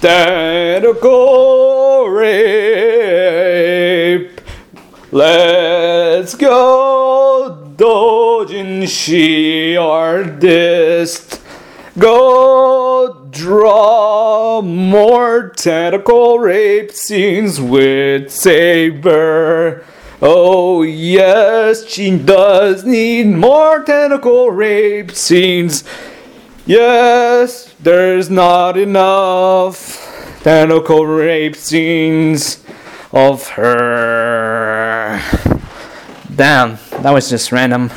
tentacle rape. Let's go, doujinshi artist. Go draw more tentacle rape scenes with Saber. Oh, yes, she does need more tentacle rape scenes. Yes, there's not enough tentacle rape scenes of her. Damn, that was just random.